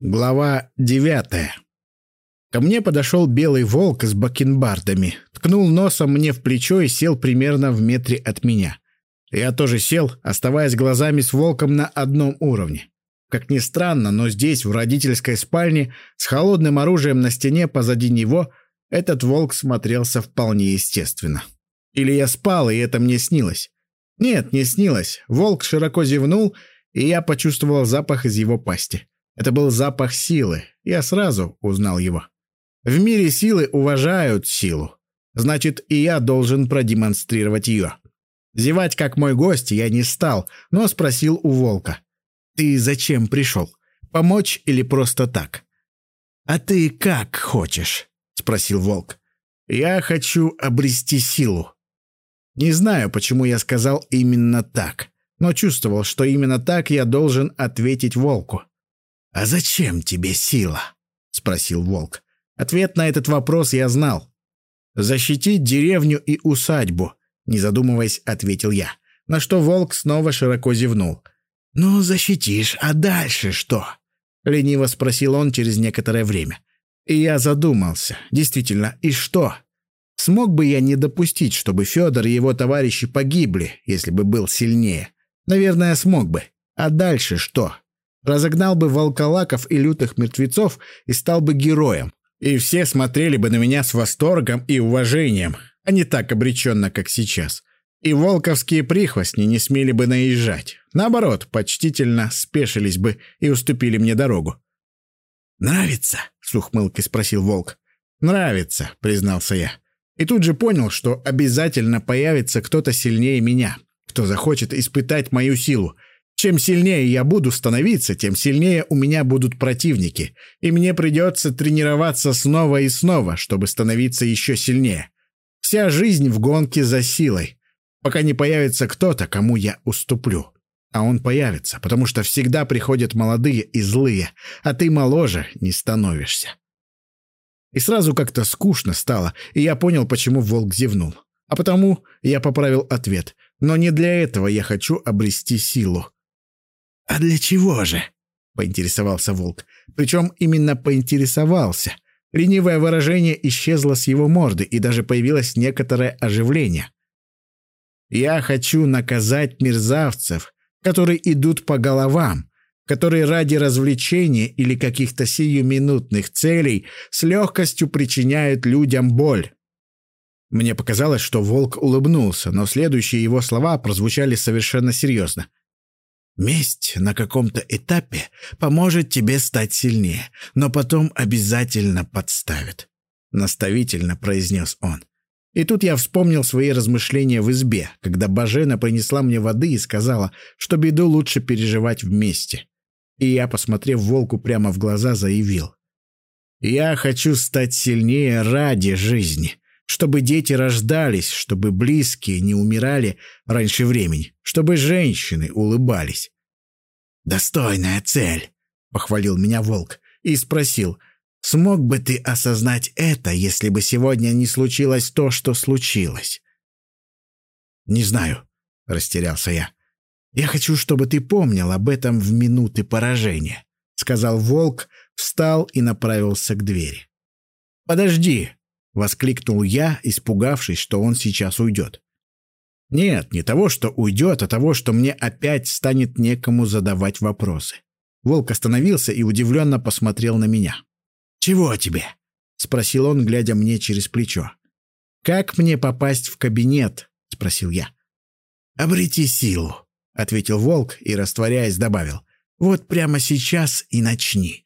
Глава девятая. Ко мне подошел белый волк с бакенбардами, ткнул носом мне в плечо и сел примерно в метре от меня. Я тоже сел, оставаясь глазами с волком на одном уровне. Как ни странно, но здесь, в родительской спальне, с холодным оружием на стене позади него, этот волк смотрелся вполне естественно. Или я спал, и это мне снилось? Нет, не снилось. Волк широко зевнул, и я почувствовал запах из его пасти. Это был запах силы. Я сразу узнал его. В мире силы уважают силу. Значит, и я должен продемонстрировать ее. Зевать, как мой гость, я не стал, но спросил у волка. «Ты зачем пришел? Помочь или просто так?» «А ты как хочешь?» — спросил волк. «Я хочу обрести силу». Не знаю, почему я сказал именно так, но чувствовал, что именно так я должен ответить волку. «А зачем тебе сила?» — спросил волк. Ответ на этот вопрос я знал. «Защитить деревню и усадьбу», — не задумываясь, ответил я. На что волк снова широко зевнул. «Ну, защитишь, а дальше что?» — лениво спросил он через некоторое время. И я задумался. Действительно, и что? Смог бы я не допустить, чтобы Федор и его товарищи погибли, если бы был сильнее? Наверное, смог бы. А дальше что? Разогнал бы волколаков и лютых мертвецов и стал бы героем. И все смотрели бы на меня с восторгом и уважением, а не так обреченно, как сейчас. И волковские прихвостни не смели бы наезжать. Наоборот, почтительно спешились бы и уступили мне дорогу. «Нравится?» — с ухмылкой спросил волк. «Нравится», — признался я. И тут же понял, что обязательно появится кто-то сильнее меня, кто захочет испытать мою силу — чем сильнее я буду становиться, тем сильнее у меня будут противники, и мне придется тренироваться снова и снова, чтобы становиться еще сильнее. Вся жизнь в гонке за силой, пока не появится кто-то, кому я уступлю. А он появится, потому что всегда приходят молодые и злые, а ты моложе не становишься. И сразу как-то скучно стало, и я понял, почему волк зевнул. А потому я поправил ответ. Но не для этого я хочу обрести силу. «А для чего же?» — поинтересовался волк. Причем именно поинтересовался. Ленивое выражение исчезло с его морды, и даже появилось некоторое оживление. «Я хочу наказать мерзавцев, которые идут по головам, которые ради развлечения или каких-то сиюминутных целей с легкостью причиняют людям боль». Мне показалось, что волк улыбнулся, но следующие его слова прозвучали совершенно серьезно. Месть на каком-то этапе поможет тебе стать сильнее, но потом обязательно подставит», — наставительно произнес он. И тут я вспомнил свои размышления в избе, когда Бажена принесла мне воды и сказала, что беду лучше переживать вместе. И я, посмотрев волку прямо в глаза, заявил. «Я хочу стать сильнее ради жизни чтобы дети рождались, чтобы близкие не умирали раньше времени, чтобы женщины улыбались. «Достойная цель», — похвалил меня волк и спросил, «Смог бы ты осознать это, если бы сегодня не случилось то, что случилось?» «Не знаю», — растерялся я. «Я хочу, чтобы ты помнил об этом в минуты поражения», — сказал волк, встал и направился к двери. «Подожди», — воскликнул я, испугавшись, что он сейчас уйдет. Нет, не того, что уйдет, а того, что мне опять станет некому задавать вопросы. Волк остановился и удивленно посмотрел на меня. «Чего тебе?» — спросил он, глядя мне через плечо. «Как мне попасть в кабинет?» — спросил я. «Обрети силу», — ответил волк и, растворяясь, добавил. «Вот прямо сейчас и начни».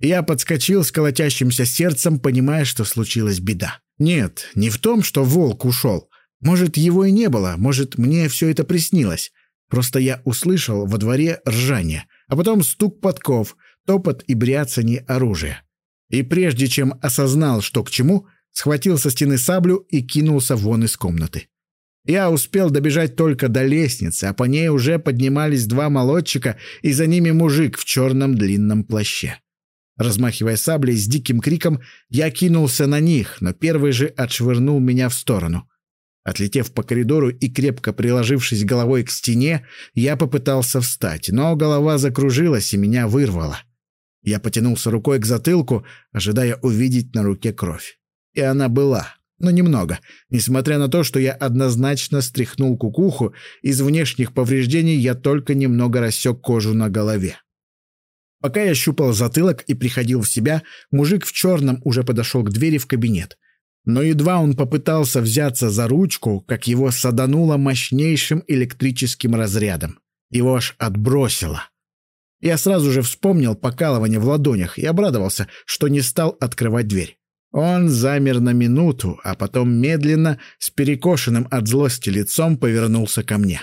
Я подскочил с колотящимся сердцем, понимая, что случилась беда. Нет, не в том, что волк ушел. Может, его и не было, может, мне все это приснилось. Просто я услышал во дворе ржание, а потом стук подков, топот и бряцание оружия. И прежде чем осознал, что к чему, схватил со стены саблю и кинулся вон из комнаты. Я успел добежать только до лестницы, а по ней уже поднимались два молодчика и за ними мужик в черном длинном плаще. Размахивая саблей с диким криком, я кинулся на них, но первый же отшвырнул меня в сторону. Отлетев по коридору и крепко приложившись головой к стене, я попытался встать, но голова закружилась и меня вырвало. Я потянулся рукой к затылку, ожидая увидеть на руке кровь. И она была, но немного, несмотря на то, что я однозначно стряхнул кукуху, из внешних повреждений я только немного рассек кожу на голове. Пока я щупал затылок и приходил в себя, мужик в черном уже подошел к двери в кабинет. Но едва он попытался взяться за ручку, как его садануло мощнейшим электрическим разрядом. Его аж отбросило. Я сразу же вспомнил покалывание в ладонях и обрадовался, что не стал открывать дверь. Он замер на минуту, а потом медленно, с перекошенным от злости лицом, повернулся ко мне.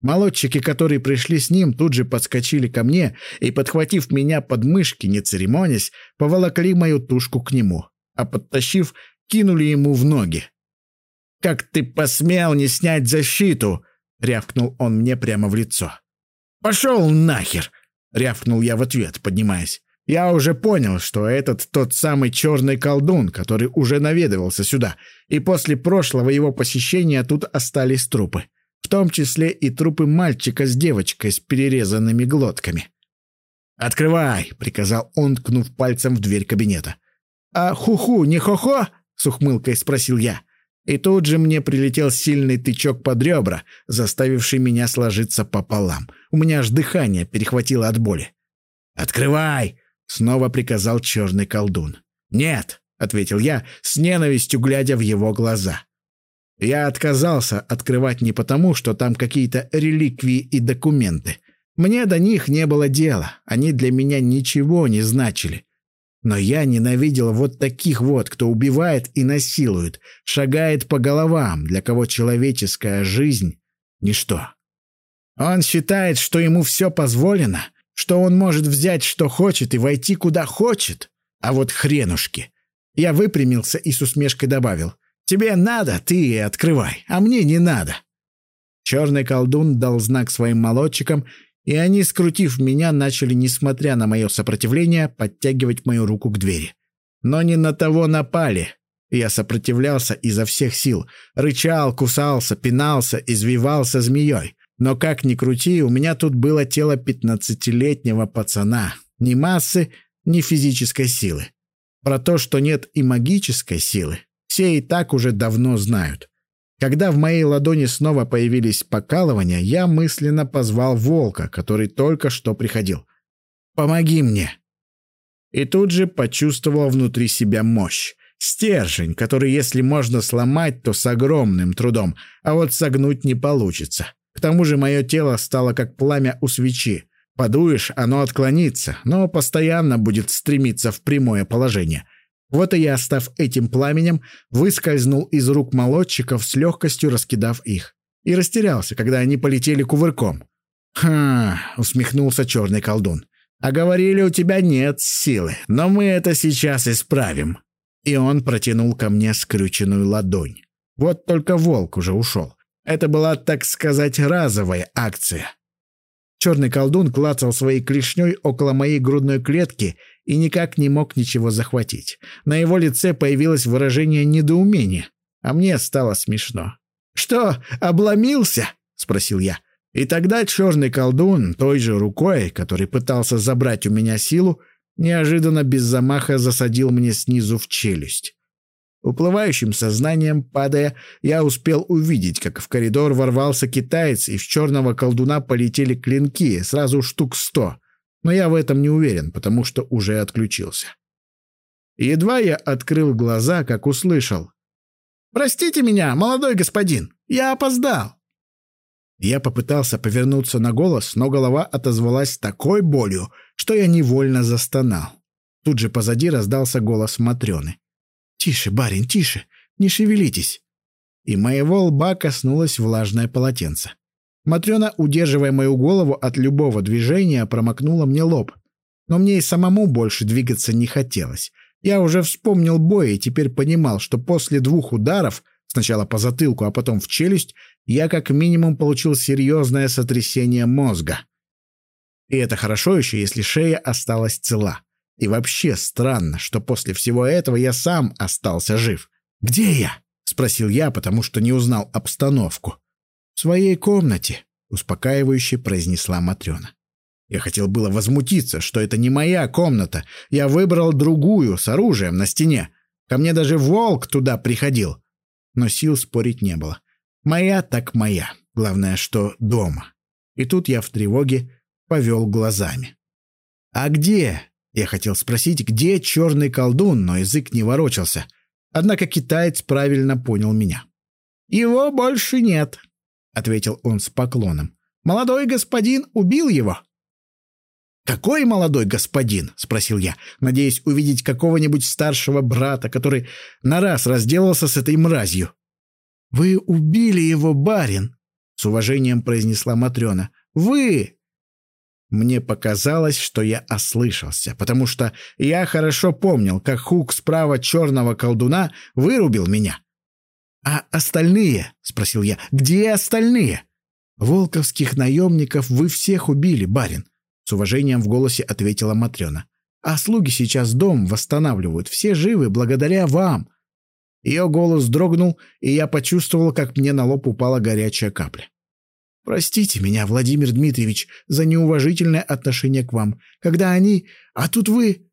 Молодчики, которые пришли с ним, тут же подскочили ко мне и, подхватив меня под мышки, не церемонясь, поволокли мою тушку к нему, а подтащив, кинули ему в ноги. «Как ты посмел не снять защиту!» — рявкнул он мне прямо в лицо. «Пошел нахер!» — рявкнул я в ответ, поднимаясь. Я уже понял, что этот тот самый черный колдун, который уже наведывался сюда, и после прошлого его посещения тут остались трупы. В том числе и трупы мальчика с девочкой с перерезанными глотками. «Открывай!» — приказал он, ткнув пальцем в дверь кабинета. «А хуху, не хо-хо?» — с ухмылкой спросил я. И тут же мне прилетел сильный тычок под ребра, заставивший меня сложиться пополам. У меня аж дыхание перехватило от боли. «Открывай!» Снова приказал черный колдун. «Нет», — ответил я, с ненавистью глядя в его глаза. Я отказался открывать не потому, что там какие-то реликвии и документы. Мне до них не было дела, они для меня ничего не значили. Но я ненавидел вот таких вот, кто убивает и насилует, шагает по головам, для кого человеческая жизнь — ничто. Он считает, что ему все позволено — что он может взять, что хочет, и войти, куда хочет. А вот хренушки. Я выпрямился и с усмешкой добавил. «Тебе надо, ты и открывай, а мне не надо». Черный колдун дал знак своим молодчикам, и они, скрутив меня, начали, несмотря на мое сопротивление, подтягивать мою руку к двери. Но не на того напали. Я сопротивлялся изо всех сил. Рычал, кусался, пинался, извивался змеей. Но как ни крути, у меня тут было тело пятнадцатилетнего пацана. Ни массы, ни физической силы. Про то, что нет и магической силы, все и так уже давно знают. Когда в моей ладони снова появились покалывания, я мысленно позвал волка, который только что приходил. «Помоги мне!» И тут же почувствовал внутри себя мощь. Стержень, который, если можно сломать, то с огромным трудом, а вот согнуть не получится. К тому же мое тело стало как пламя у свечи. Подуешь, оно отклонится, но постоянно будет стремиться в прямое положение. Вот и я, став этим пламенем, выскользнул из рук молодчиков с легкостью раскидав их. И растерялся, когда они полетели кувырком. «Ха!» — усмехнулся черный колдун. «А говорили, у тебя нет силы, но мы это сейчас исправим». И он протянул ко мне скрюченную ладонь. Вот только волк уже ушел. Это была, так сказать, разовая акция. Черный колдун клацал своей клешней около моей грудной клетки и никак не мог ничего захватить. На его лице появилось выражение недоумения, а мне стало смешно. «Что, обломился?» — спросил я. И тогда черный колдун, той же рукой, который пытался забрать у меня силу, неожиданно без замаха засадил мне снизу в челюсть. Уплывающим сознанием, падая, я успел увидеть, как в коридор ворвался китаец, и в черного колдуна полетели клинки, сразу штук сто. Но я в этом не уверен, потому что уже отключился. Едва я открыл глаза, как услышал. «Простите меня, молодой господин, я опоздал!» Я попытался повернуться на голос, но голова отозвалась такой болью, что я невольно застонал. Тут же позади раздался голос Матрёны. «Тише, барин, тише! Не шевелитесь!» И моего лба коснулось влажное полотенце. Матрена, удерживая мою голову от любого движения, промокнула мне лоб. Но мне и самому больше двигаться не хотелось. Я уже вспомнил бой и теперь понимал, что после двух ударов, сначала по затылку, а потом в челюсть, я как минимум получил серьезное сотрясение мозга. И это хорошо еще, если шея осталась цела. И вообще странно, что после всего этого я сам остался жив. «Где я?» — спросил я, потому что не узнал обстановку. «В своей комнате», — успокаивающе произнесла Матрена. Я хотел было возмутиться, что это не моя комната. Я выбрал другую, с оружием на стене. Ко мне даже волк туда приходил. Но сил спорить не было. Моя так моя. Главное, что дома. И тут я в тревоге повел глазами. «А где?» Я хотел спросить, где черный колдун, но язык не ворочался. Однако китаец правильно понял меня. «Его больше нет», — ответил он с поклоном. «Молодой господин убил его». «Какой молодой господин?» — спросил я, надеясь увидеть какого-нибудь старшего брата, который на раз разделался с этой мразью. «Вы убили его, барин!» — с уважением произнесла Матрена. «Вы!» Мне показалось, что я ослышался, потому что я хорошо помнил, как Хук справа черного колдуна вырубил меня. «А остальные?» — спросил я. «Где остальные?» «Волковских наемников вы всех убили, барин», с уважением в голосе ответила Матрена. «А слуги сейчас дом восстанавливают. Все живы благодаря вам». Ее голос дрогнул, и я почувствовал, как мне на лоб упала горячая капля. «Простите меня, Владимир Дмитриевич, за неуважительное отношение к вам. Когда они... А тут вы...»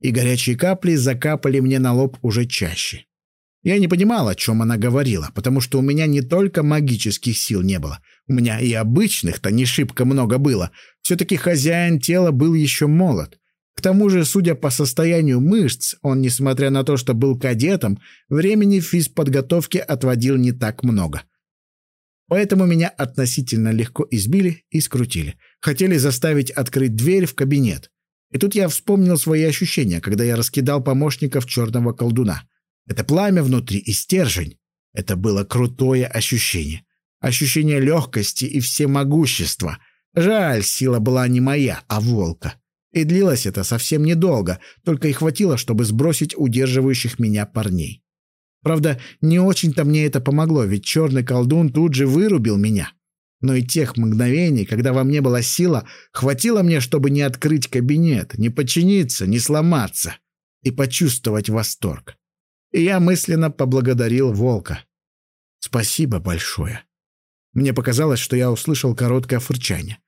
И горячие капли закапали мне на лоб уже чаще. Я не понимал, о чем она говорила, потому что у меня не только магических сил не было, у меня и обычных-то не шибко много было. Все-таки хозяин тела был еще молод. К тому же, судя по состоянию мышц, он, несмотря на то, что был кадетом, времени физподготовки отводил не так много. Поэтому меня относительно легко избили и скрутили. Хотели заставить открыть дверь в кабинет. И тут я вспомнил свои ощущения, когда я раскидал помощников черного колдуна. Это пламя внутри и стержень. Это было крутое ощущение ощущение легкости и всемогущества. Жаль, сила была не моя, а волка. И длилось это совсем недолго, только и хватило, чтобы сбросить удерживающих меня парней. Правда, не очень-то мне это помогло, ведь черный колдун тут же вырубил меня. Но и тех мгновений, когда во мне была сила, хватило мне, чтобы не открыть кабинет, не подчиниться, не сломаться и почувствовать восторг. И я мысленно поблагодарил волка. Спасибо большое. Мне показалось, что я услышал короткое фырчание.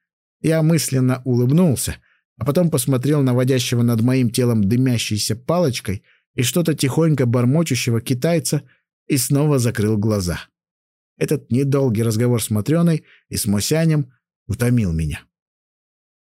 Я мысленно улыбнулся, а потом посмотрел на водящего над моим телом дымящейся палочкой и что-то тихонько бормочущего китайца и снова закрыл глаза. Этот недолгий разговор с Матрёной и с Мосянем утомил меня.